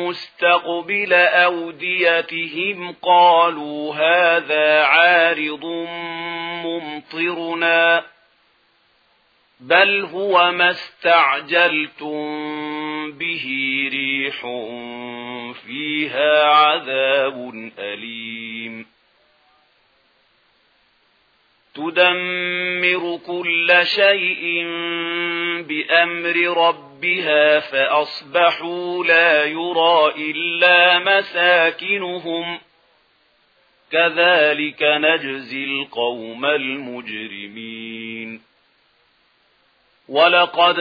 مستقبل أوديتهم قالوا هذا عارض ممطرنا بل هو ما استعجلتم به ريح فيها عذاب أليم تدمر كل شيء بأمر رَبِّهَا بها فأصبحوا لا يرى إلا مساكنهم كذلك نجزي القوم المجرمين ولقد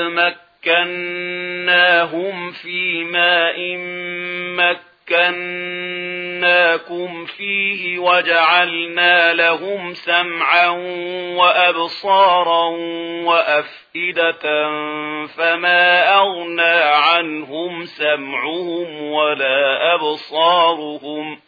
مكناهم في ماء مكناكم فيه وجعلنا لهم سمعا وأبصارا وَأَفْئِدَةً أفئدة فما أغنى عنهم سمعهم ولا أبصارهم.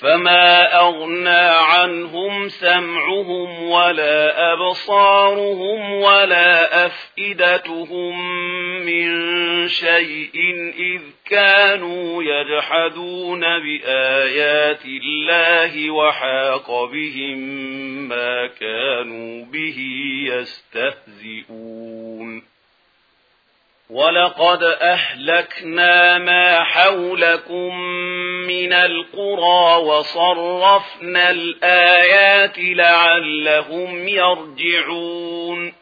فما أغنى عنهم سمعهم ولا أبصارهم ولا أف أفئدتهم من شيء إذ كانوا يجحدون بآيات الله وحاق بهم ما كانوا به يستهزئون وَلَقَدْ أَهْلَكْنَا مَا حَوْلَكُمْ مِنَ الْقُرَى وَصَرَّفْنَا الْآيَاتِ لَعَلَّهُمْ يَرْجِعُونَ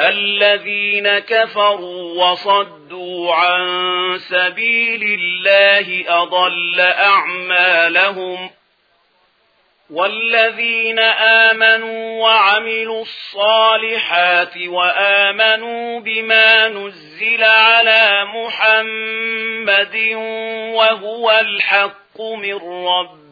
الذين كفروا وصدوا عن سبيل الله أضل أعمالهم والذين آمنوا وعملوا الصالحات وآمنوا بما نزل على محمد وهو الحق من ربهم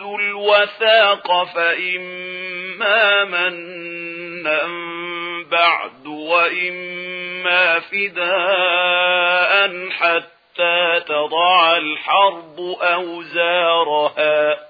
أَوْدُوا الْوَثَاقَ فَإِمَّا مَنًّا بَعْدُ وَإِمَّا فِدَاءً حَتَّى تَضَعَ الْحَرْبُ أَوْزَارَهَا